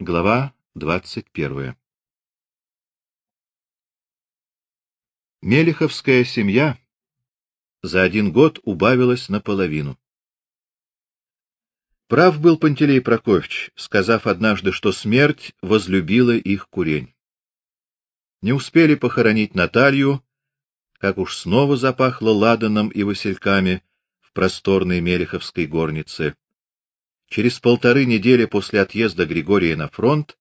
Глава двадцать первая. Мелиховская семья за один год убавилась наполовину. Прав был Пантелей Прокофьевич, сказав однажды, что смерть возлюбила их курень. Не успели похоронить Наталью, как уж снова запахло ладаном и васильками в просторной Мелиховской горнице. Через полторы недели после отъезда Григория на фронт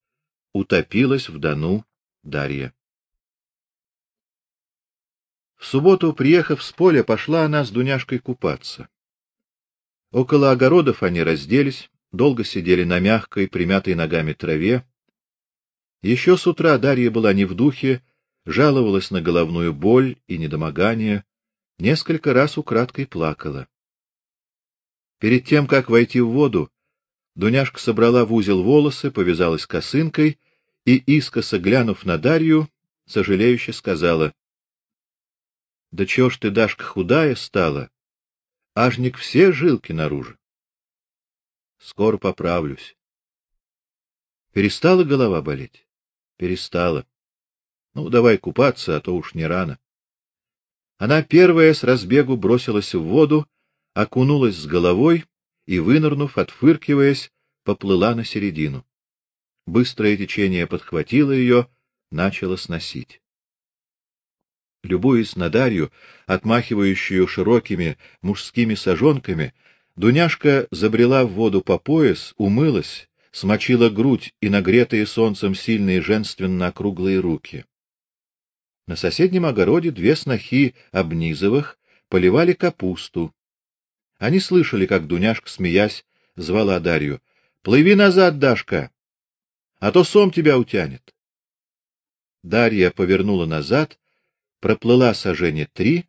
утопилась в Дону Дарья. В субботу, приехав с поля, пошла она с Дуняшкой купаться. Около огородов они разделись, долго сидели на мягкой, примятой ногами траве. Еще с утра Дарья была не в духе, жаловалась на головную боль и недомогание, несколько раз украдкой плакала. Перед тем, как войти в воду, Дуняшка собрала в узел волосы, повязалась косынкой и, искоса глянув на Дарью, сожалеюще сказала: "Да чего ж ты, Дашка, худая стала? Ажник все жилки наружу. Скоро поправлюсь. Перестала голова болеть? Перестала. Ну, давай купаться, а то уж не рано. Она первая с разбегу бросилась в воду, окунулась с головой и, вынырнув, отфыркиваясь, поплыла на середину. Быстрое течение подхватило ее, начало сносить. Любуясь на Дарью, отмахивающую широкими мужскими сажонками, Дуняшка забрела в воду по пояс, умылась, смочила грудь и нагретые солнцем сильные женственно округлые руки. На соседнем огороде две снохи Обнизовых поливали капусту, они слышали, как Дуняшка, смеясь, звала Дарью: "Плыви назад, Дашка, а то сом тебя утянет". Дарья повернула назад, проплыла сажене три,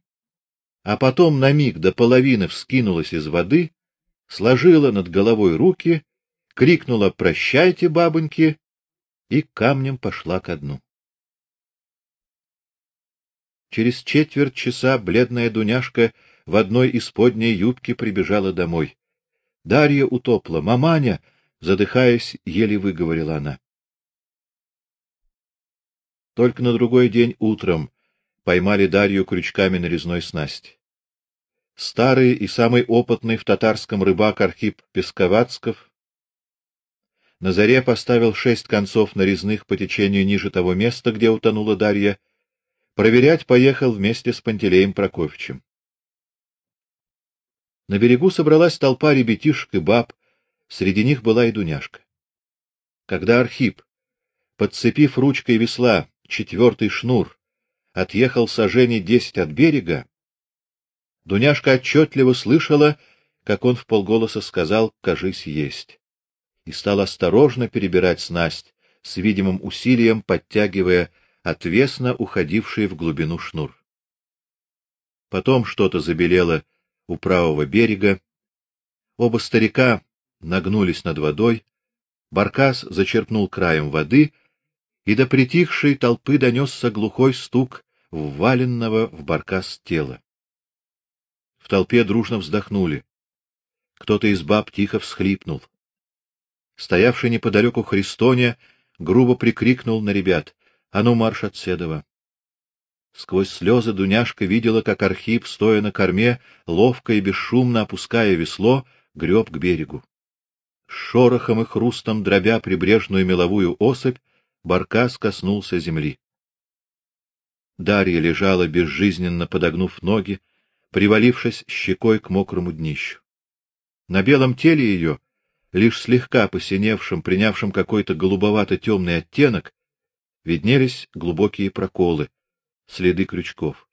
а потом на миг до половины вскинулась из воды, сложила над головой руки, крикнула: "Прощайте, бабоньки!" и камнем пошла ко дну. Через четверть часа бледная Дуняшка в одной исподней юбке прибежала домой. Дарья утопла, маманя, задыхаясь, еле выговорила она. Только на другой день утром поймали Дарью крючками на резной снасти. Старый и самый опытный в татарском рыбак Архип Песковацков на заре поставил шесть концов нарезных по течению ниже того места, где утонула Дарья. Проверять поехал вместе с Пантелеем Прокофьевичем. На берегу собралась толпа ребятишек и баб, среди них была и Дуняшка. Когда Архип, подцепив ручкой весла четвертый шнур, отъехал сажени десять от берега, Дуняшка отчетливо слышала, как он вполголоса сказал: "Кажись, есть". И стал осторожно перебирать снасть, с видимым усилием подтягивая отвесно уходивший в глубину шнур. Потом что-то забелело у правого берега. Оба старика нагнулись над водой, Баркас зачерпнул краем воды, и до притихшей толпы донесся глухой стук вваленного в баркас тела. В толпе дружно вздохнули. Кто-то из баб тихо всхлипнул. Стоявший неподалеку Христоня грубо прикрикнул на ребят: "А ну марш от Седова!" Сквозь слезы Дуняшка видела, как Архип, стоя на корме, ловко и бесшумно опуская весло, греб к берегу. С шорохом и хрустом дробя прибрежную меловую осыпь, баркас коснулся земли. Дарья лежала безжизненно подогнув ноги, привалившись щекой к мокрому днищу. На белом теле ее, лишь слегка посиневшим, принявшим какой-то голубовато-темный оттенок, виднелись глубокие проколы, следы крючков.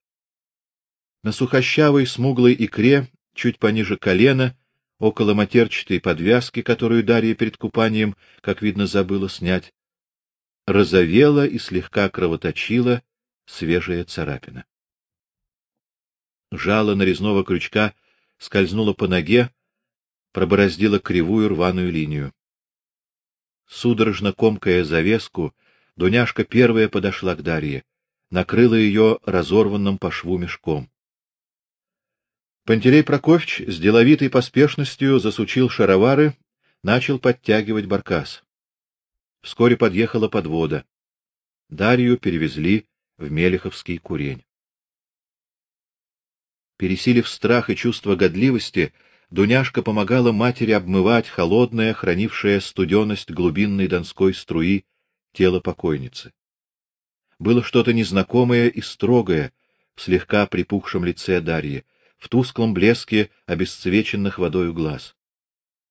На сухощавой смуглой икре, чуть пониже колена, около матерчатой подвязки, которую Дарья перед купанием, как видно, забыла снять, розовела и слегка кровоточила свежая царапина. Жало нарезного крючка скользнуло по ноге, пробороздило кривую рваную линию. Судорожно комкая завеску, Дуняшка первая подошла к Дарье накрыла ее разорванным по шву мешком. Пантелей Прокофьевич с деловитой поспешностью засучил шаровары, начал подтягивать баркас. Вскоре подъехала подвода. Дарью перевезли в Мелеховский курень. Пересилив страх и чувство годливости, Дуняшка помогала матери обмывать холодное, хранившее студеность глубинной донской струи тело покойницы. Было что-то незнакомое и строгое в слегка припухшем лице Дарьи, в тусклом блеске обесцвеченных водою глаз.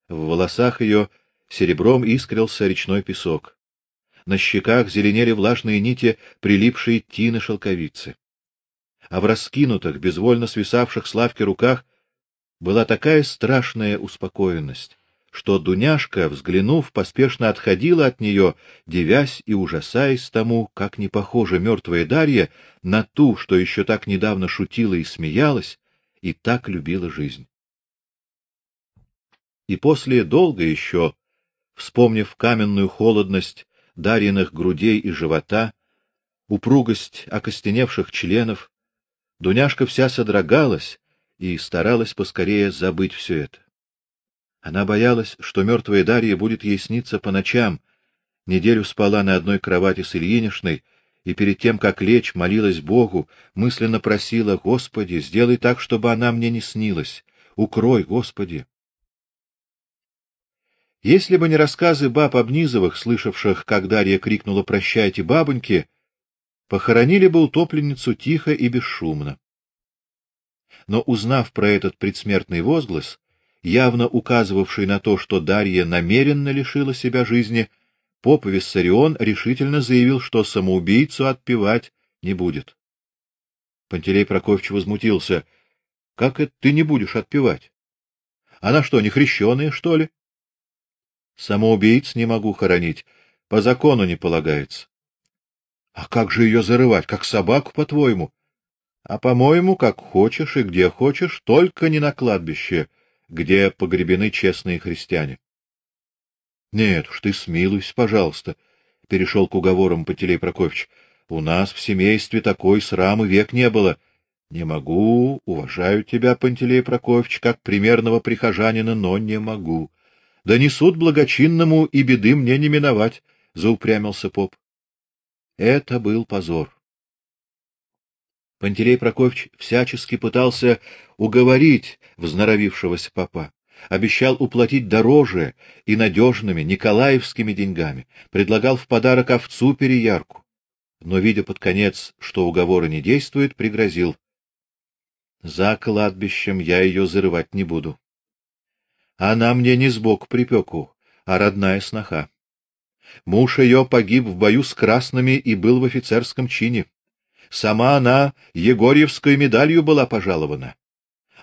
В волосах ее серебром искрился речной песок. На щеках зеленели влажные нити прилипшей тины шелковицы. А в раскинутых, безвольно свисавших с лавки руках была такая страшная успокоенность, что Дуняшка, взглянув, поспешно отходила от нее, девясь и ужасаясь тому, как не похожа мертвая Дарья на ту, что еще так недавно шутила и смеялась, и так любила жизнь. И после долго еще, вспомнив каменную холодность Дарьиных грудей и живота, упругость окостеневших членов, Дуняшка вся содрогалась и старалась поскорее забыть все это. Она боялась, что мертвая Дарья будет ей сниться по ночам. Неделю спала на одной кровати с Ильинишной и перед тем, как лечь, молилась Богу, мысленно просила: "Господи, сделай так, чтобы она мне не снилась. Укрой, Господи". Если бы не рассказы баб Обнизовых, слышавших, как Дарья крикнула: "Прощайте, бабоньки", похоронили бы утопленницу тихо и бесшумно. Но узнав про этот предсмертный возглас, явно указывавший на то, что Дарья намеренно лишила себя жизни, поп Виссарион решительно заявил, что самоубийцу отпевать не будет. Пантелей Прокофьевич возмутился: "Как это ты не будешь отпевать? Она что, не хрещеная, что ли?" "Самоубийц не могу хоронить, по закону не полагается". "А как же ее зарывать, как собаку, по-твоему?" "А по-моему, как хочешь и где хочешь, только не на кладбище" где погребены честные христиане. Нет уж ты смилуйся, пожалуйста, перешел к уговорам Пантелей Прокофьевич. У нас в семействе такой срамы век не было. Не могу, уважаю тебя, Пантелей Прокофьевич, как примерного прихожанина, но не могу. Да несут благочинному и беды мне не миновать, заупрямился поп. Это был позор. Пантелей Прокофьевич всячески пытался уговорить взноровившегося папа, обещал уплатить дороже и надежными николаевскими деньгами, предлагал в подарок овцу переярку, но видя под конец, что уговоры не действуют, пригрозил: "За кладбищем я ее зарывать не буду. Она мне не сбоку припеку, а родная сноха. Муж ее погиб в бою с красными и был в офицерском чине. Сама она Егорьевской медалью была пожалована.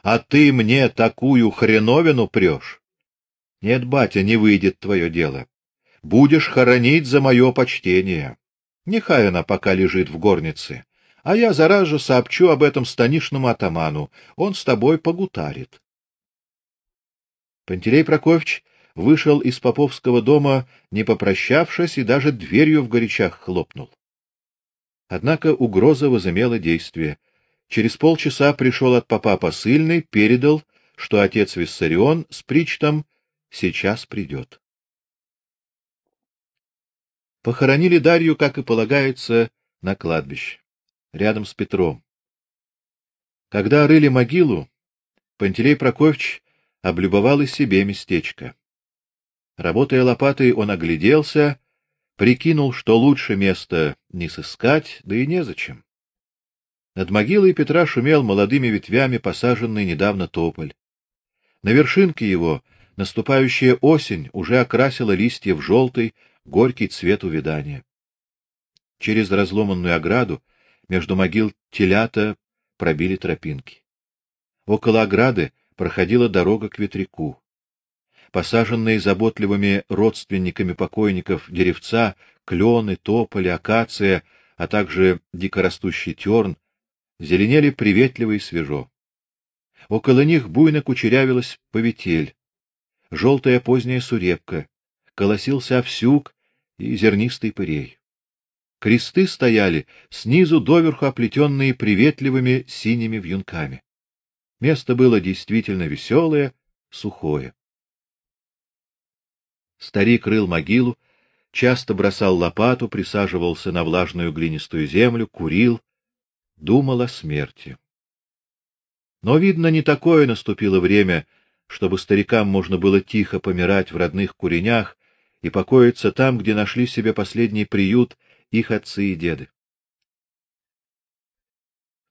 А ты мне такую хреновину прешь? Нет, батя, не выйдет твое дело. Будешь хоронить за мое почтение. Нехай она пока лежит в горнице, а я зараз же сообщу об этом станишному атаману. Он с тобой погутарит. Пантелей Прокофьевич вышел из поповского дома, не попрощавшись, и даже дверью в горячах хлопнул. Однако угроза возымела действие. Через полчаса пришел от папа посыльный, передал, что отец Виссарион с причтом сейчас придет. Похоронили Дарью, как и полагается, на кладбище, рядом с Петром. Когда рыли могилу, Пантелей Прокофьевич облюбовал и себе местечко. Работая лопатой, он огляделся прикинул, что лучше места не сыскать, да и незачем. Над могилой Петра шумел молодыми ветвями посаженный недавно тополь. На вершинке его наступающая осень уже окрасила листья в желтый, горький цвет увядания. Через разломанную ограду между могил телята пробили тропинки. Около ограды проходила дорога к ветряку посаженные заботливыми родственниками покойников деревца, клены, тополи, акация, а также дикорастущий терн, зеленели приветливо и свежо. Около них буйно кучерявилась поветель, желтая поздняя сурепка, колосился овсюк и зернистый пырей. Кресты стояли снизу доверху оплетенные приветливыми синими вьюнками. Место было действительно веселое, сухое. Старик рыл могилу, часто бросал лопату, присаживался на влажную глинистую землю, курил, думал о смерти. Но видно, не такое наступило время, чтобы старикам можно было тихо помирать в родных куренях и покоиться там, где нашли себе последний приют их отцы и деды.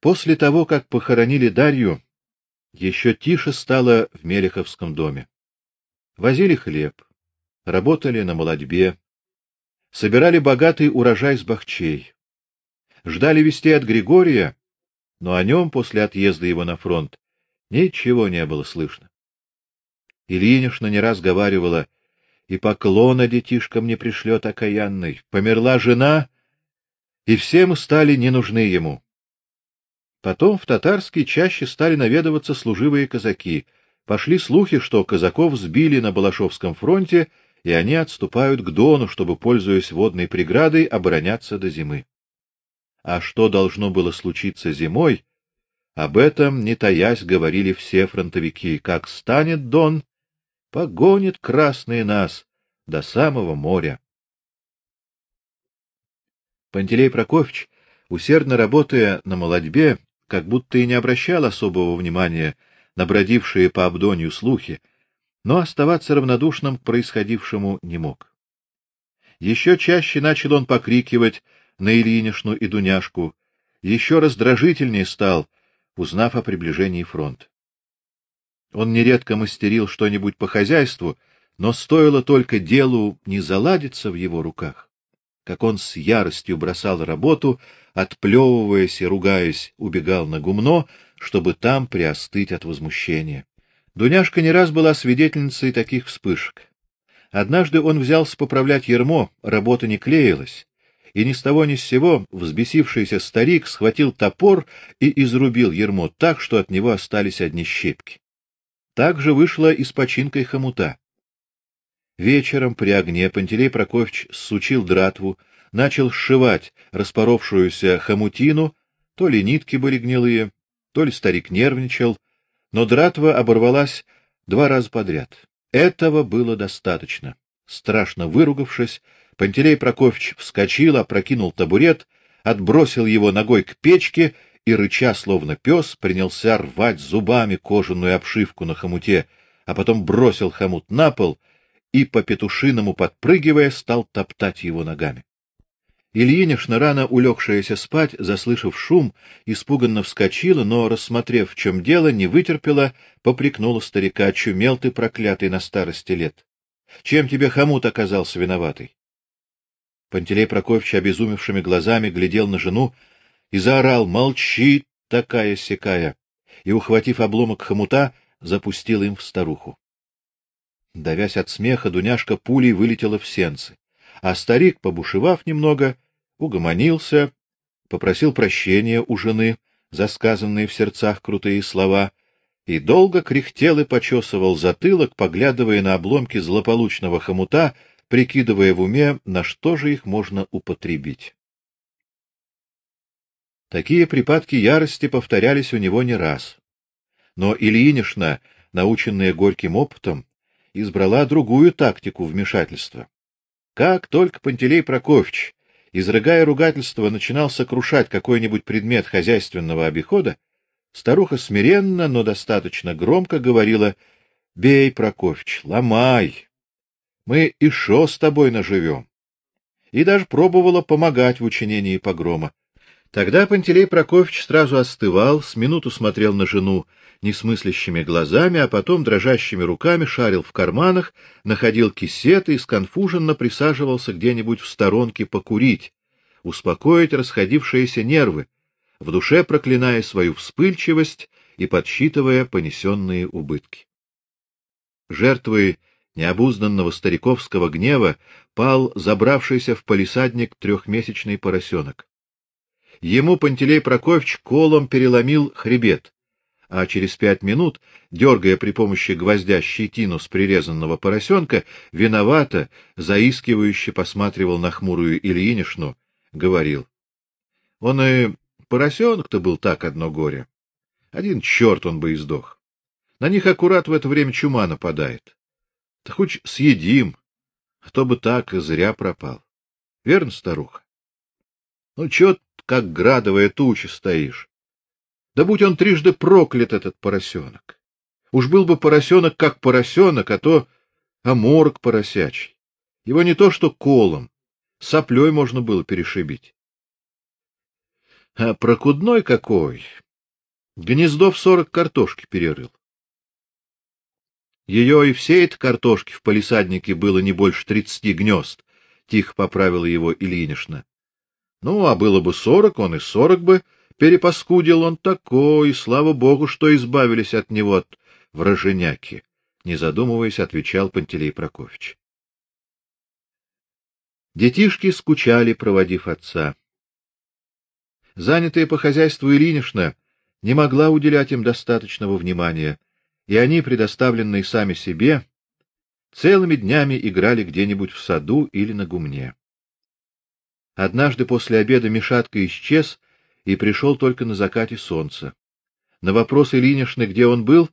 После того, как похоронили Дарью, еще тише стало в Мелеховском доме. Возили хлеб, работали на молодьбе, собирали богатый урожай с бахчей. Ждали вестей от Григория, но о нем после отъезда его на фронт ничего не было слышно. Ильинишна не раз говаривала: "И поклона детишкам не пришлет окаянный. Померла жена, и все мы стали не нужны ему". Потом в Татарский чаще стали наведываться служивые казаки. Пошли слухи, что казаков сбили на Балашовском фронте, и они отступают к Дону, чтобы, пользуясь водной преградой, обороняться до зимы. А что должно было случиться зимой, об этом, не таясь, говорили все фронтовики. Как станет Дон, погонит красные нас до самого моря. Пантелей Прокофьевич, усердно работая на молодьбе, как будто и не обращал особого внимания на бродившие по Абдонью слухи, но оставаться равнодушным к происходившему не мог. Еще чаще начал он покрикивать на Ильинишну и Дуняшку, еще раздражительнее стал, узнав о приближении фронта. Он нередко мастерил что-нибудь по хозяйству, но стоило только делу не заладиться в его руках, как он с яростью бросал работу, отплевываясь и ругаясь, убегал на гумно, чтобы там приостыть от возмущения. Дуняшка не раз была свидетельницей таких вспышек. Однажды он взялся поправлять ермо, работа не клеилась, и ни с того ни с сего взбесившийся старик схватил топор и изрубил ермо так, что от него остались одни щепки. Так же вышло и с починкой хомута. Вечером при огне Пантелей Прокофьевич сучил дратву, начал сшивать распоровшуюся хомутину, то ли нитки были гнилые, то ли старик нервничал, но дратва оборвалась два раза подряд. Этого было достаточно. Страшно выругавшись, Пантелей Прокофьевич вскочил, опрокинул табурет, отбросил его ногой к печке и рыча словно пес принялся рвать зубами кожаную обшивку на хомуте, а потом бросил хомут на пол и по петушиному подпрыгивая стал топтать его ногами. Ильинишна, рано улегшаяся спать, заслышав шум, испуганно вскочила, но, рассмотрев, в чем дело, не вытерпела, попрекнула старика: "Чумел ты, проклятый, на старости лет. Чем тебе хомут оказался виноватый?" Пантелей Прокофьевич обезумевшими глазами глядел на жену и заорал: "Молчи, такая секая!" и ухватив обломок хомута, запустил им в старуху. Давясь от смеха, Дуняшка пулей вылетела в сенцы, а старик, побушевав немного, угомонился, попросил прощения у жены за сказанные в сердцах крутые слова и долго кряхтел и почесывал затылок, поглядывая на обломки злополучного хомута, прикидывая в уме, на что же их можно употребить. Такие припадки ярости повторялись у него не раз. Но Ильинишна, наученная горьким опытом, избрала другую тактику вмешательства. Как только Пантелей Прокофьевич, изрыгая ругательство, начинал сокрушать какой-нибудь предмет хозяйственного обихода, старуха смиренно, но достаточно громко говорила: "Бей, Прокофьевич, ломай. Мы и шо с тобой наживем?» И даже пробовала помогать в учинении погрома. Тогда Пантелей Прокофьевич сразу остывал, с минуту смотрел на жену несмыслящими глазами, а потом дрожащими руками шарил в карманах, находил кисеты и сконфуженно присаживался где-нибудь в сторонке покурить, успокоить расходившиеся нервы, в душе проклиная свою вспыльчивость и подсчитывая понесенные убытки. Жертвой необузданного стариковского гнева пал забравшийся в палисадник трехмесячный поросенок. Ему Пантелей Прокофьевич колом переломил хребет, а через пять минут, дергая при помощи гвоздя щетину с прирезанного поросенка, виновато, заискивающе посматривал на хмурую Ильинишну, говорил: "Он и поросенок-то был так одно горе. Один черт он бы и сдох. На них аккурат в это время чума нападает. Да хоть съедим, А то бы так и зря пропал. Верно, старуха? Ну чё как градовая туча стоишь? Да будь он трижды проклят этот поросенок. Уж был бы поросенок как поросенок, а то аморок поросячий. Его не то что колом, соплей можно было перешибить. А прокудной какой! Гнездо в сорок картошки перерыл. Ее и всей этой картошки в палисаднике было не больше тридцати гнезд, — тихо поправила его Ильинишна. Ну, а было бы сорок, он и сорок бы перепаскудил он такой, слава богу, что избавились от него от враженяки, не задумываясь, отвечал Пантелей Прокофьевич. Детишки скучали, проводив отца. Занятая по хозяйству Ильинишна не могла уделять им достаточного внимания и они, предоставленные сами себе, целыми днями играли где-нибудь в саду или на гумне. Однажды после обеда Мишатка исчез и пришел только на закате солнца. На вопрос Ильинишны, где он был,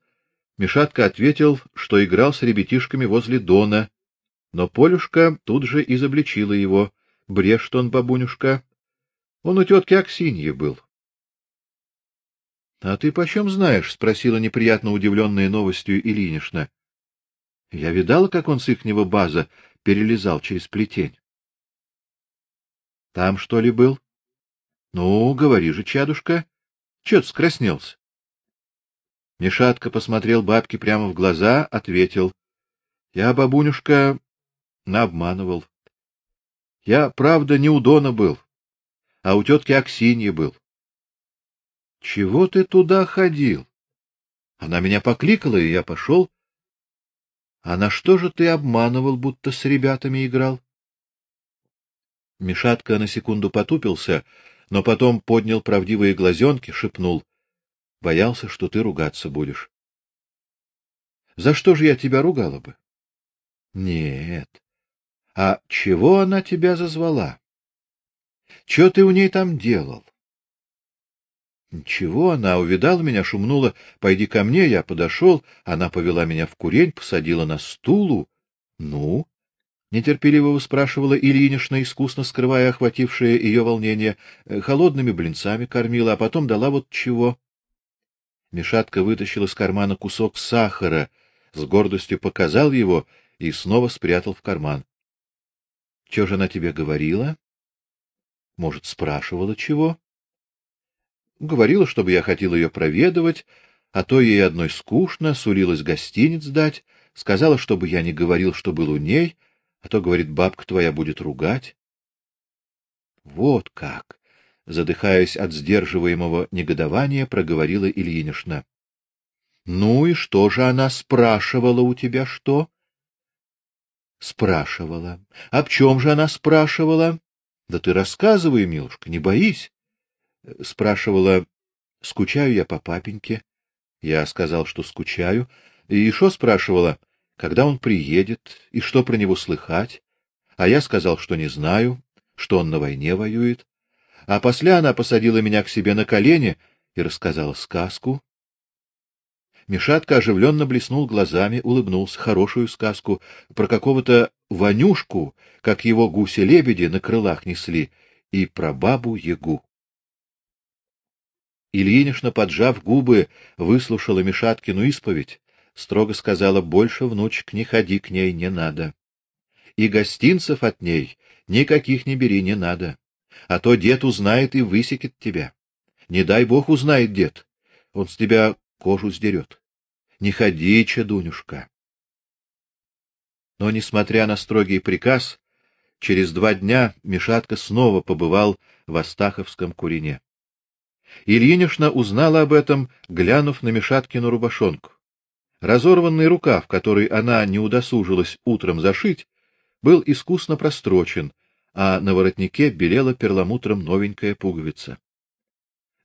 Мишатка ответил, что играл с ребятишками возле Дона, но Полюшка тут же изобличила его: "Брешет он, бабунюшка. Он у тетки Аксиньи был. — А ты почем знаешь? — спросила неприятно удивленная новостью Ильинишна. — Я видала, как он с ихнего база перелезал через плетень. — Там, что ли, был? — Ну, говори же, чадушка. Чё ты скраснелся? Мишатка посмотрел бабке прямо в глаза, ответил. — Я, бабунюшка, наобманывал. Я, правда, не у Дона был, а у тетки Аксиньи был. Чего ты туда ходил? Она меня покликала, и я пошел. А на что же ты обманывал, будто с ребятами играл? Мишатка на секунду потупился, но потом поднял правдивые глазенки, шепнул: "Боялся, что ты ругаться будешь". За что же я тебя ругала бы? Нет. А чего она тебя зазвала? Что ты у ней там делал? Ничего, она увидала меня, шумнула: "Пойди ко мне". Я подошел, она повела меня в курень, посадила на стулу. Ну, нетерпеливо спрашивала Ильинишна, искусно скрывая охватившее ее волнение, «Э, холодными блинцами кормила, а потом дала вот чего. Мишатка вытащил из кармана кусок сахара, с гордостью показал его и снова спрятал в карман. Что же она тебе говорила? Может, спрашивала чего? Говорила, чтобы я хотел ее проведывать, а то ей одной скучно, сулилась гостиниц дать, сказала, чтобы я не говорил, что был у ней, а то, говорит, бабка твоя будет ругать. Вот как, задыхаясь от сдерживаемого негодования, проговорила Ильинишна. Ну и что же она спрашивала у тебя что? Спрашивала. Об чем же она спрашивала? Да ты рассказывай, милушка, не боись спрашивала, скучаю я по папеньке. Я сказал, что скучаю, и еще спрашивала, когда он приедет и что про него слыхать. А я сказал, что не знаю, что он на войне воюет. А после она посадила меня к себе на колени и рассказала сказку. Мишатка оживленно блеснул глазами, улыбнулся, хорошую сказку про какого-то Ванюшку, как его гуси-лебеди на крылах несли, и про бабу Ягу. Ильинишна, поджав губы, выслушала Мишаткину исповедь, строго сказала: "Больше, внучек, не ходи к ней, не надо. И гостинцев от ней никаких не бери, не надо, а то дед узнает и высекет тебя. Не дай бог узнает дед, он с тебя кожу сдерет. Не ходи, чадунюшка". Но несмотря на строгий приказ, через два дня Мишатка снова побывал в Астаховском курине. Ильинишна узнала об этом, глянув на Мишаткину рубашонку. Разорванный рукав, который она не удосужилась утром зашить, был искусно прострочен, а на воротнике белела перламутром новенькая пуговица.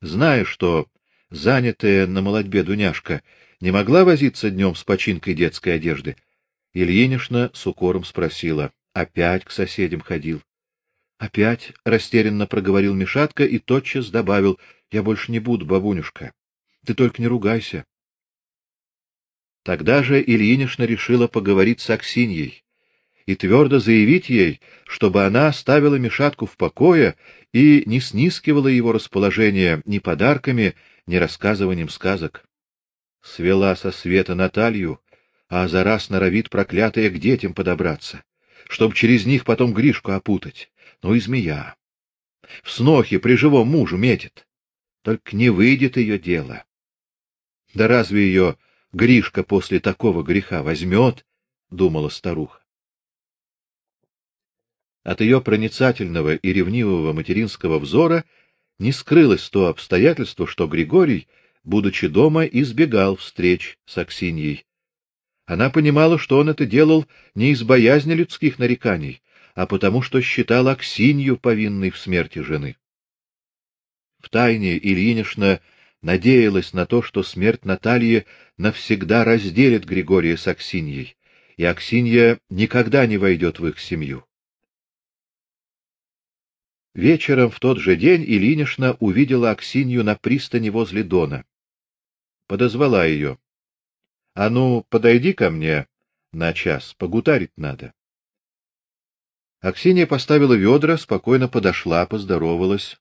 Зная, что занятая на молодьбе Дуняшка не могла возиться днем с починкой детской одежды, Ильинишна с укором спросила: "Опять к соседям ходил?" "Опять", растерянно проговорил Мишатка и тотчас добавил: я больше не буду, бабунюшка. Ты только не ругайся. Тогда же Ильинишна решила поговорить с Аксиньей и твердо заявить ей, чтобы она оставила Мишатку в покое и не снискивала его расположение ни подарками, ни рассказыванием сказок. Свела со света Наталью, а за раз норовит проклятая к детям подобраться, чтоб через них потом Гришку опутать. Ну и змея. В снохе при живом мужу метит. Только не выйдет ее дело. Да разве ее Гришка после такого греха возьмет? — думала старуха. От ее проницательного и ревнивого материнского взора не скрылось то обстоятельство, что Григорий, будучи дома, избегал встреч с Аксиньей. Она понимала, что он это делал не из боязни людских нареканий, а потому что считал Аксинью повинной в смерти жены. В тайне Ильинишна надеялась на то, что смерть Натальи навсегда разделит Григория с Аксиньей, и Аксинья никогда не войдет в их семью. Вечером в тот же день Ильинишна увидела Аксинью на пристани возле Дона. Подозвала ее. — А ну, подойди ко мне на час, погутарить надо. Аксинья поставила ведра, спокойно подошла, поздоровалась.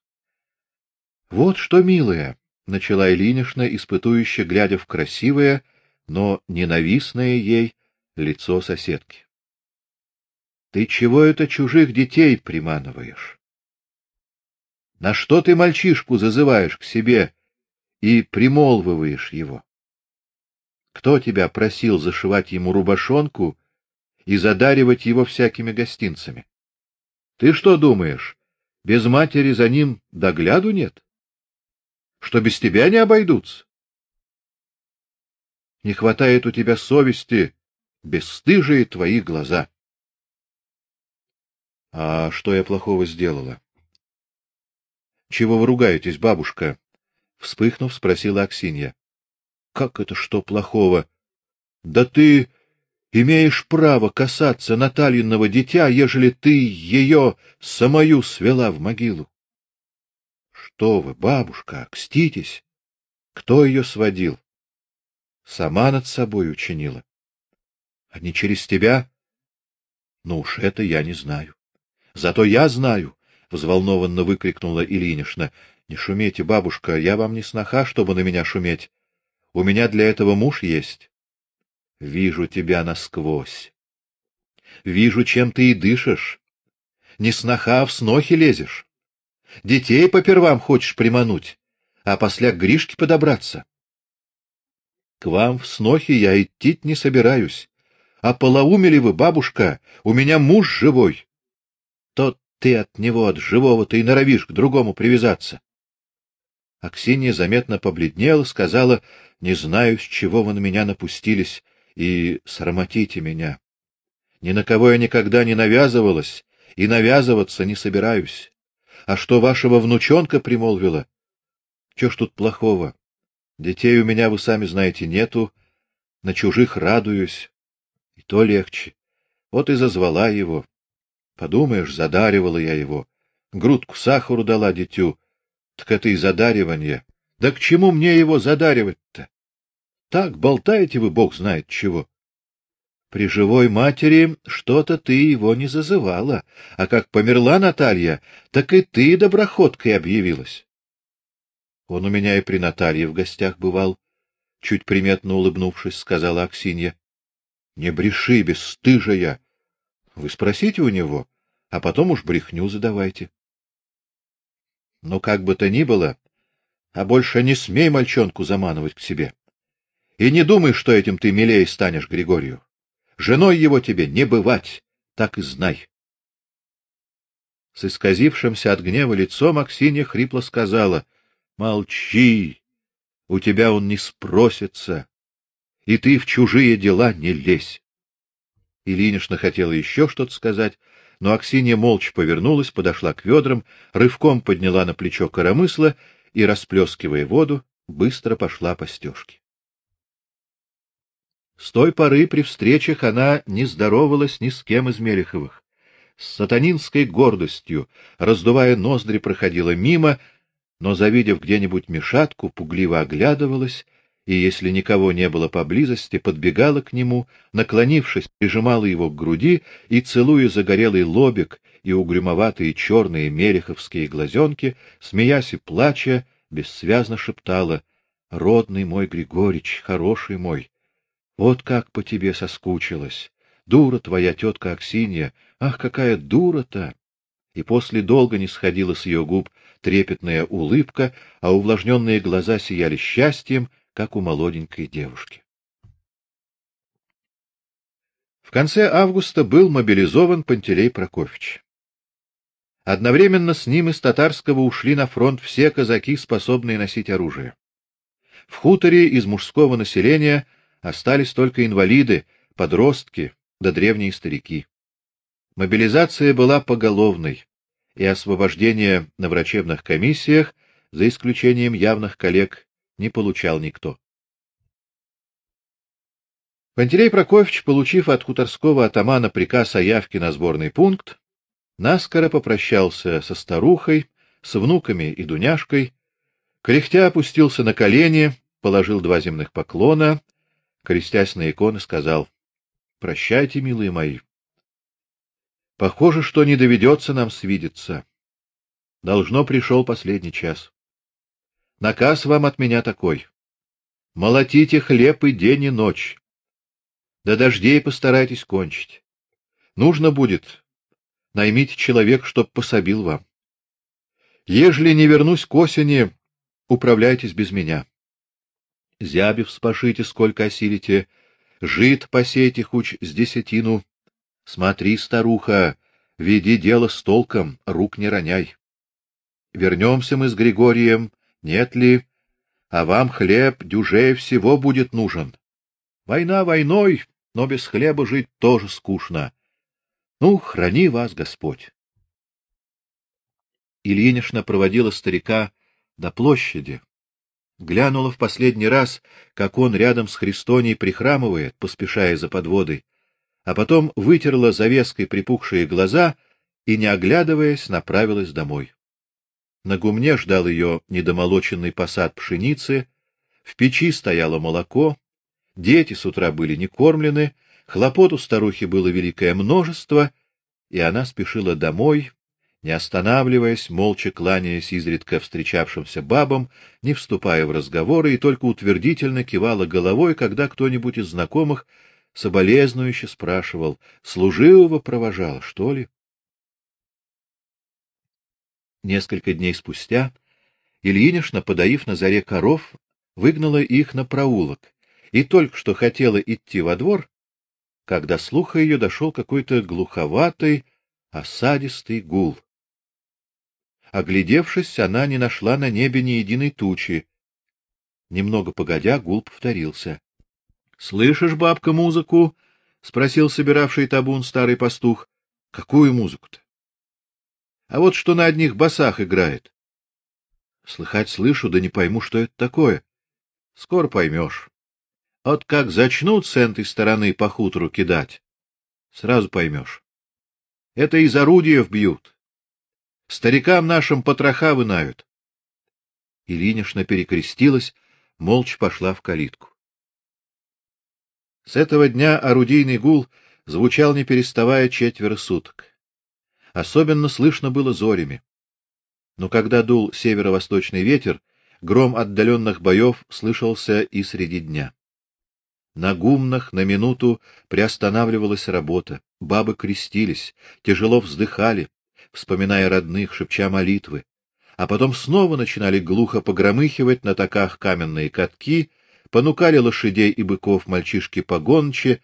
— Вот что, милая, — начала Ильинишна, испытующе глядя в красивое, но ненавистное ей лицо соседки. — Ты чего это чужих детей приманываешь? На что ты мальчишку зазываешь к себе и примолвываешь его? Кто тебя просил зашивать ему рубашонку и задаривать его всякими гостинцами? Ты что думаешь, без матери за ним догляду нет? Что без тебя не обойдутся? Не хватает у тебя совести, бесстыжие твои глаза. А что я плохого сделала? Чего вы ругаетесь, бабушка? вспыхнув, спросила Аксинья. Как это что плохого? Да ты имеешь право касаться Натальиного дитя, ежели ты ее самую свела в могилу. Что вы, бабушка, кститесь? Кто ее сводил? Сама над собой учинила. А не через тебя? Ну уж это я не знаю. Зато я знаю, взволнованно выкрикнула Ильинишна. Не шумейте, бабушка, я вам не сноха, чтобы на меня шуметь. У меня для этого муж есть. Вижу тебя насквозь. Вижу, чем ты и дышишь. Не сноха, а в снохи лезешь. Детей по первам хочешь примануть, а после к Гришке подобраться. К вам в снохи я идти не собираюсь. А полоумели вы, бабушка, у меня муж живой. Тот ты от него, от живого-то и норовишь к другому привязаться. Аксинья заметно побледнела, сказала, не знаю, с чего вы на меня напустились, и срамотите меня. Ни на кого я никогда не навязывалась, и навязываться не собираюсь. А что вашего внучонка примолвила? Что ж тут плохого? Детей у меня, вы сами знаете, нету, на чужих радуюсь, и то легче. Вот и зазвала его. Подумаешь, задаривала я его. Грудку сахару дала дитю. Так это и задаривание. Да к чему мне его задаривать-то? Так болтаете вы, бог знает чего. При живой матери что-то ты его не зазывала, а как померла Наталья, так и ты доброходкой объявилась. Он у меня и при Наталье в гостях бывал, чуть приметно улыбнувшись, сказала Аксинья. Не бреши, бесстыжая. Вы спросите у него, а потом уж брехню задавайте. Но как бы то ни было, а больше не смей мальчонку заманывать к себе. И не думай, что этим ты милее станешь Григорию. Женой его тебе не бывать, так и знай. С исказившимся от гнева лицом Аксинья хрипло сказала: "Молчи. У тебя он не спросится, и ты в чужие дела не лезь". Ильинишна хотела еще что-то сказать, но Аксинья молча повернулась, подошла к ведрам, рывком подняла на плечо коромысло и, расплескивая воду, быстро пошла по стежке. С той поры при встречах она не здоровалась ни с кем из Мелеховых. С сатанинской гордостью, раздувая ноздри, проходила мимо, но завидев где-нибудь мешатку, пугливо оглядывалась и если никого не было поблизости, подбегала к нему, наклонившись, прижимала его к груди и целуя загорелый лобик и угрюмоватые черные мереховские глазенки, смеясь и плача, бессвязно шептала: "Родный мой Григорич, хороший мой, вот как по тебе соскучилась. Дура твоя тетка Аксинья, ах, какая дура-то!" И после долго не сходила с ее губ трепетная улыбка, а увлажненные глаза сияли счастьем, как у молоденькой девушки. В конце августа был мобилизован Пантелей Прокофьевич. Одновременно с ним из татарского ушли на фронт все казаки, способные носить оружие. В хуторе из мужского населения остались только инвалиды, подростки да древние старики. Мобилизация была поголовной, и освобождение на врачебных комиссиях, за исключением явных коллег, не получал никто. Пантелей Прокофьевич, получив от хуторского атамана приказ о явке на сборный пункт, наскоро попрощался со старухой, с внуками и Дуняшкой, кряхтя опустился на колени, положил два земных поклона, крестясь на иконы, сказал: "Прощайте, милые мои. Похоже, что не доведется нам свидеться. Должно пришел последний час. Наказ вам от меня такой: молотите хлеб и день и ночь. До дождей постарайтесь кончить. Нужно будет наймите человек, чтоб пособил вам. Ежели не вернусь к осени, управляйтесь без меня. Зябев спашите, сколько осилите, жит посейте хуч с десятину. Смотри, старуха, веди дело с толком, рук не роняй. Вернемся мы с Григорием, нет ли? А вам хлеб дюжее всего будет нужен. Война войной, но без хлеба жить тоже скучно. Ну, храни вас Господь. Ильинишна проводила старика до площади, глянула в последний раз, как он рядом с Христоней прихрамывает, поспешая за подводой, а потом вытерла завеской припухшие глаза и, не оглядываясь, направилась домой. На гумне ждал ее недомолоченный посад пшеницы, в печи стояло молоко, дети с утра были не кормлены, Хлопот у старухи было великое множество, и она спешила домой, не останавливаясь, молча кланяясь изредка встречавшимся бабам, не вступая в разговоры и только утвердительно кивала головой, когда кто-нибудь из знакомых соболезнующе спрашивал: "Служивого провожал, что ли?" Несколько дней спустя Ильинишна, подоив на заре коров, выгнала их на проулок, и только что хотела идти во двор, когда слуха ее дошел какой-то глуховатый, осадистый гул. Оглядевшись, она не нашла на небе ни единой тучи. Немного погодя, гул повторился. Слышишь, бабка, музыку? спросил собиравший табун старый пастух. Какую музыку-то? А вот что на одних басах играет. Слыхать слышу, да не пойму, что это такое. Скоро поймешь. Вот как зачнут с этой стороны по хутору кидать, сразу поймешь. Это из орудия бьют. Старикам нашим потроха вынают. Ильинишна перекрестилась, молча пошла в калитку. С этого дня орудийный гул звучал не переставая четверо суток. Особенно слышно было зорями. Но когда дул северо-восточный ветер, гром отдаленных боев слышался и среди дня. На гумнах на минуту приостанавливалась работа. Бабы крестились, тяжело вздыхали, вспоминая родных, шепча молитвы, а потом снова начинали глухо погромыхивать на таках каменные катки, понукали лошадей и быков мальчишки погонче,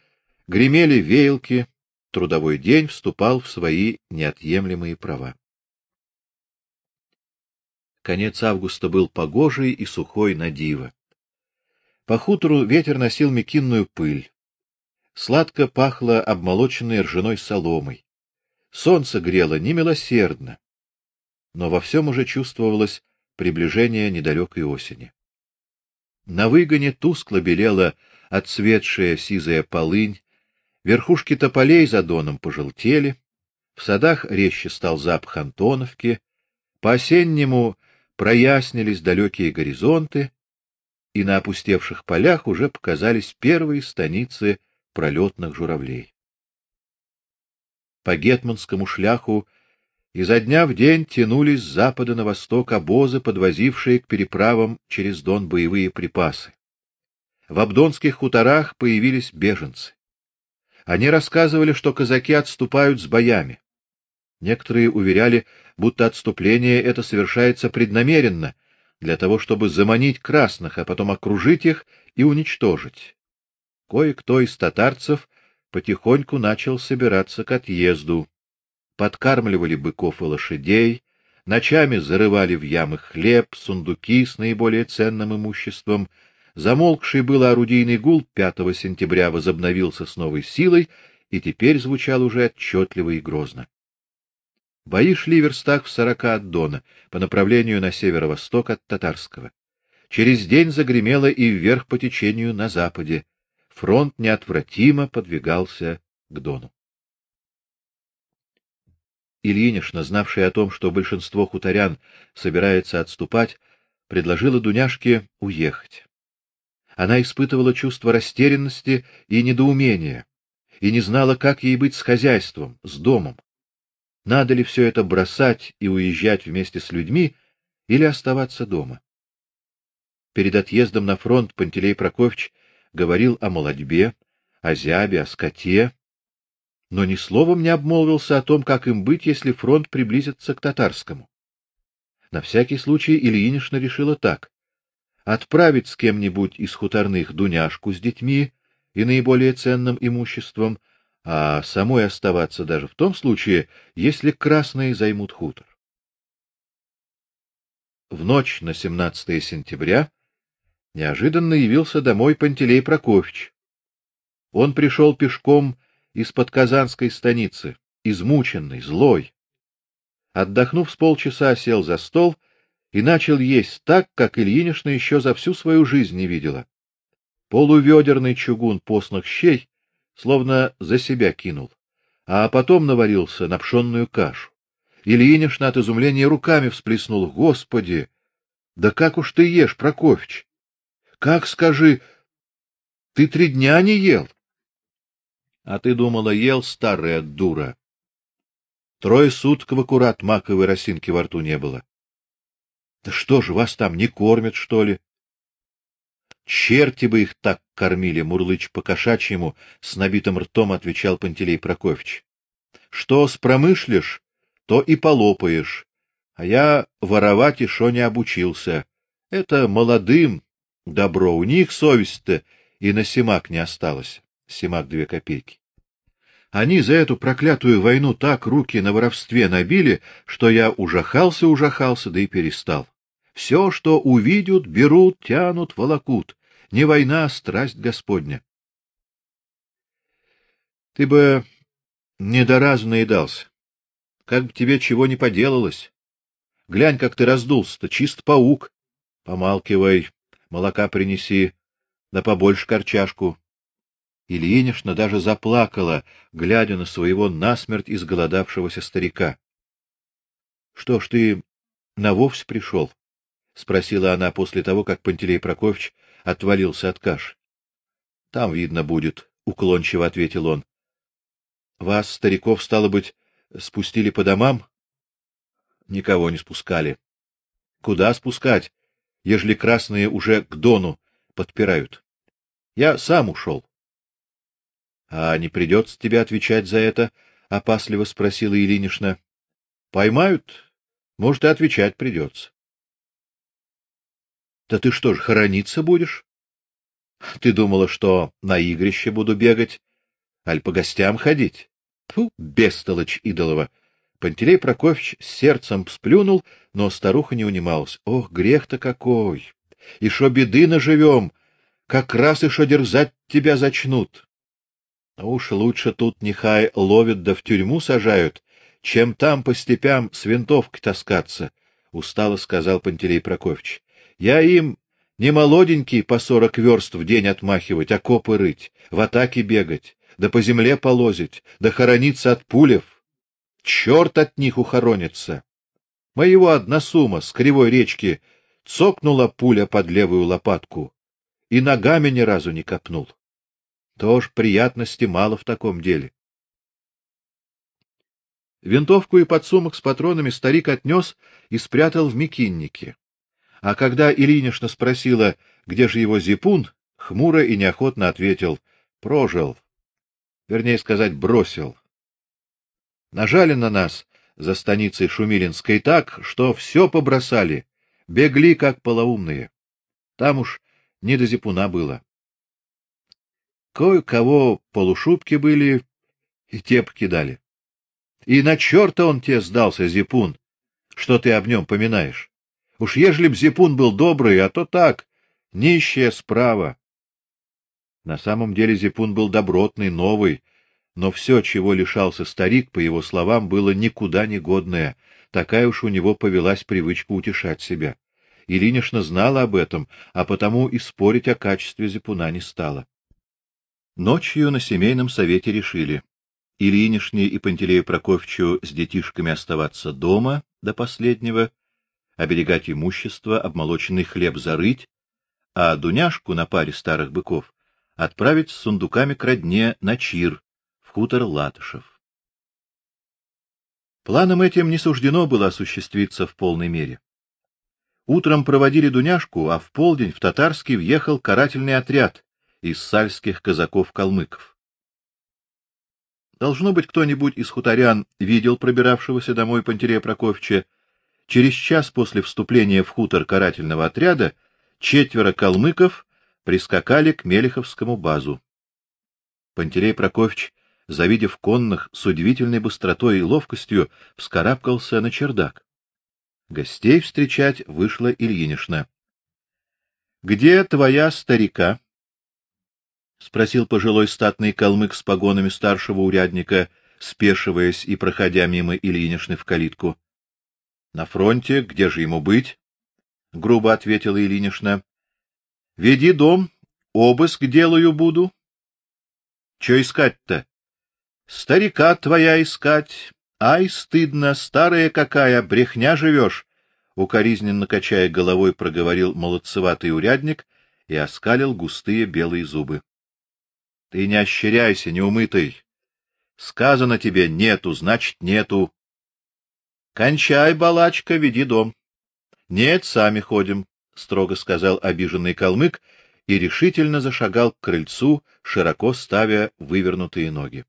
гремели веялки, трудовой день вступал в свои неотъемлемые права. Конец августа был погожий и сухой на диво. По хутору ветер носил мекинную пыль. Сладко пахло обмолоченной ржаной соломой. Солнце грело немилосердно, но во всем уже чувствовалось приближение недалекой осени. На выгоне тускло белела отцветшая сизая полынь, верхушки тополей за доном пожелтели, в садах резче стал запах антоновки, по-осеннему прояснились далекие горизонты, и на опустевших полях уже показались первые станицы пролетных журавлей. По гетманскому шляху изо дня в день тянулись с запада на восток обозы, подвозившие к переправам через Дон боевые припасы. В абдонских хуторах появились беженцы. Они рассказывали, что казаки отступают с боями. Некоторые уверяли, будто отступление это совершается преднамеренно, для того, чтобы заманить красных, а потом окружить их и уничтожить. Кое-кто из татарцев потихоньку начал собираться к отъезду. Подкармливали быков и лошадей, ночами зарывали в ямы хлеб, сундуки с наиболее ценным имуществом. Замолкший был орудийный гул 5 сентября возобновился с новой силой и теперь звучал уже отчетливо и грозно. Бои шли в верстах в сорока от Дона, по направлению на северо-восток от Татарского. Через день загремело и вверх по течению на западе. Фронт неотвратимо подвигался к Дону. Ильинишна, знавшая о том, что большинство хуторян собирается отступать, предложила Дуняшке уехать. Она испытывала чувство растерянности и недоумения и не знала, как ей быть с хозяйством, с домом. Надо ли все это бросать и уезжать вместе с людьми или оставаться дома? Перед отъездом на фронт Пантелей Прокофьевич говорил о молодьбе, о зябе, о скоте, но ни словом не обмолвился о том, как им быть, если фронт приблизится к татарскому. На всякий случай Ильинична решила так: отправить с кем-нибудь из хуторных Дуняшку с детьми и наиболее ценным имуществом, а самой оставаться даже в том случае, если красные займут хутор. В ночь на 17 сентября неожиданно явился домой Пантелей Прокофьевич. Он пришел пешком из-под Казанской станицы, измученный, злой. Отдохнув с полчаса, сел за стол и начал есть так, как Ильинишна еще за всю свою жизнь не видела. Полуведерный чугун постных щей словно за себя кинул, а потом наварился на пшенную кашу. Ильинишна от изумления руками всплеснул: "Господи! Да как уж ты ешь, Прокофьевич? Как скажи, ты три дня не ел?" А ты думала, ел, старая дура. Трое суток в аккурат маковой росинки во рту не было. Да что же вас там не кормят, что ли? Черти бы их так кормили, мурлыч по-кошачьему, с набитым ртом отвечал Пантелей Прокофьевич. Что спромышлешь, то и полопаешь. А я воровать еще не обучился. Это молодым добро, у них совесть-то и на семак не осталось. Семак две копейки. Они за эту проклятую войну так руки на воровстве набили, что я ужахался, ужахался, да и перестал. Все, что увидят, берут, тянут, волокут. Не война, а страсть Господня. Ты бы не до разу наедался. Как бы тебе чего не поделалось. Глянь, как ты раздулся-то, чист паук. Помалкивай, молока принеси, да побольше корчашку. Ильинишна даже заплакала, глядя на своего насмерть изголодавшегося старика. — Что ж ты на вовсе пришел? — спросила она после того, как Пантелей Прокофьевич отвалился от каши. — Там видно будет, — уклончиво ответил он. — Вас, стариков, стало быть, спустили по домам? — Никого не спускали. — Куда спускать, ежели красные уже к Дону подпирают? Я сам ушел. — А не придется тебе отвечать за это? — опасливо спросила Ильинична. — Поймают, может, и отвечать придется. — Да ты что ж, хорониться будешь? — Ты думала, что на игрище буду бегать, аль по гостям ходить? Фу, бестолочь идолова! Пантелей Прокофьевич с сердцем сплюнул, но старуха не унималась. Ох, грех-то какой! И шо беды наживем, как раз и шо дерзать тебя зачнут. А уж лучше тут нехай ловят да в тюрьму сажают, чем там по степям с винтовкой таскаться, устало сказал Пантелей Прокофьевич. Я им не молоденький по сорок верст в день отмахивать, окопы рыть, в атаке бегать, да по земле полозить, да хорониться от пулев. Черт от них ухоронится. Моего одна сумма с кривой речки цокнула пуля под левую лопатку. и ногами ни разу не копнул. Тоже приятности мало в таком деле. Винтовку и подсумок с патронами старик отнес и спрятал в мекиннике. А когда Ильинишна спросила, где же его зипун, хмуро и неохотно ответил: "Прожил. Вернее сказать, бросил. Нажали на нас за станицей Шумилинской так, что все побросали, бегли как полоумные. Там уж не до зипуна было. Кое-кого полушубки были, и те покидали. И на черта он тебе сдался, зипун, что ты об нем поминаешь. Уж ежели б зипун был добрый, а то так, нищая справа. На самом деле зипун был добротный, новый, но все, чего лишался старик, по его словам, было никуда не годное. Такая уж у него повелась привычка утешать себя. Иринишна знала об этом, а потому и спорить о качестве зипуна не стала. Ночью на семейном совете решили: Иринишне и Пантелею Прокофьевичу с детишками оставаться дома до последнего, оберегать имущество, обмолоченный хлеб зарыть, а Дуняшку на паре старых быков отправить с сундуками к родне на Чир, хутор Латышев. Планом этим не суждено было осуществиться в полной мере. Утром проводили Дуняшку, а в полдень в Татарский въехал карательный отряд из сальских казаков-калмыков. Должно быть, кто-нибудь из хуторян видел пробиравшегося домой Пантелея Прокофьевича. Через час после вступления в хутор карательного отряда четверо калмыков прискакали к Мелеховскому базу. Пантелей Прокофьевич завидев конных, с удивительной быстротой и ловкостью вскарабкался на чердак. Гостей встречать вышла Ильинишна. Где твоя старика? спросил пожилой статный калмык с погонами старшего урядника, спешиваясь и проходя мимо Ильинишны в калитку. На фронте, где же ему быть? грубо ответила Ильинишна. Веди дом, обыск делаю буду. Что искать-то? Старика твоя искать, ай, стыдно, старая какая, брехня живешь, укоризненно качая головой, проговорил молодцеватый урядник и оскалил густые белые зубы. Ты не ощеряйся, неумытый. Сказано тебе нету, значит нету. Кончай, балачка, веди дом. Нет, сами ходим, строго сказал обиженный калмык и решительно зашагал к крыльцу, широко ставя вывернутые ноги.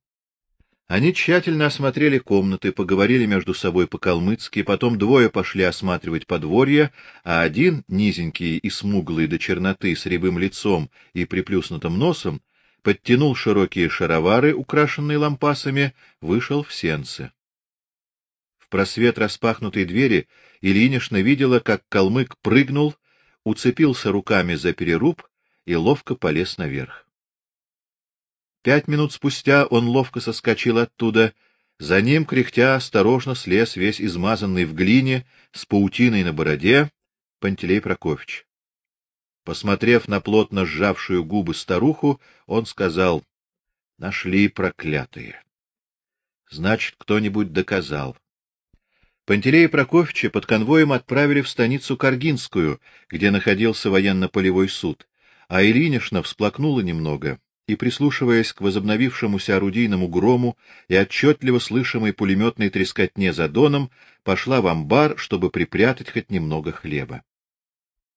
Они тщательно осмотрели комнаты, поговорили между собой по-калмыцки, потом двое пошли осматривать подворье, а один, низенький и смуглый до черноты, с рябым лицом и приплюснутым носом, подтянул широкие шаровары, украшенные лампасами, вышел в сенцы. В просвет распахнутой двери Ильинишна видела, как калмык прыгнул, уцепился руками за переруб и ловко полез наверх. Пять минут спустя он ловко соскочил оттуда, за ним кряхтя осторожно слез весь измазанный в глине, с паутиной на бороде Пантелей Прокофьевич. Посмотрев на плотно сжавшую губы старуху, он сказал: "Нашли проклятые. Значит, кто-нибудь доказал". Пантелея Прокофьевича под конвоем отправили в станицу Каргинскую, где находился военно-полевой суд, а Ильинишна всплакнула немного и, прислушиваясь к возобновившемуся орудийному грому и отчетливо слышимой пулеметной трескотне за доном, пошла в амбар, чтобы припрятать хоть немного хлеба.